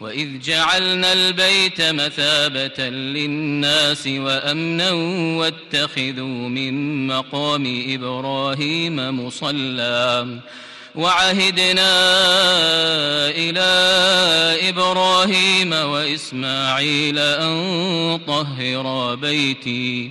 وإذ جعلنا البيت مثابة للناس وأمنا واتخذوا من مقام إبراهيم مصلى وعهدنا إلى إبراهيم وإسماعيل أن طهر بيتي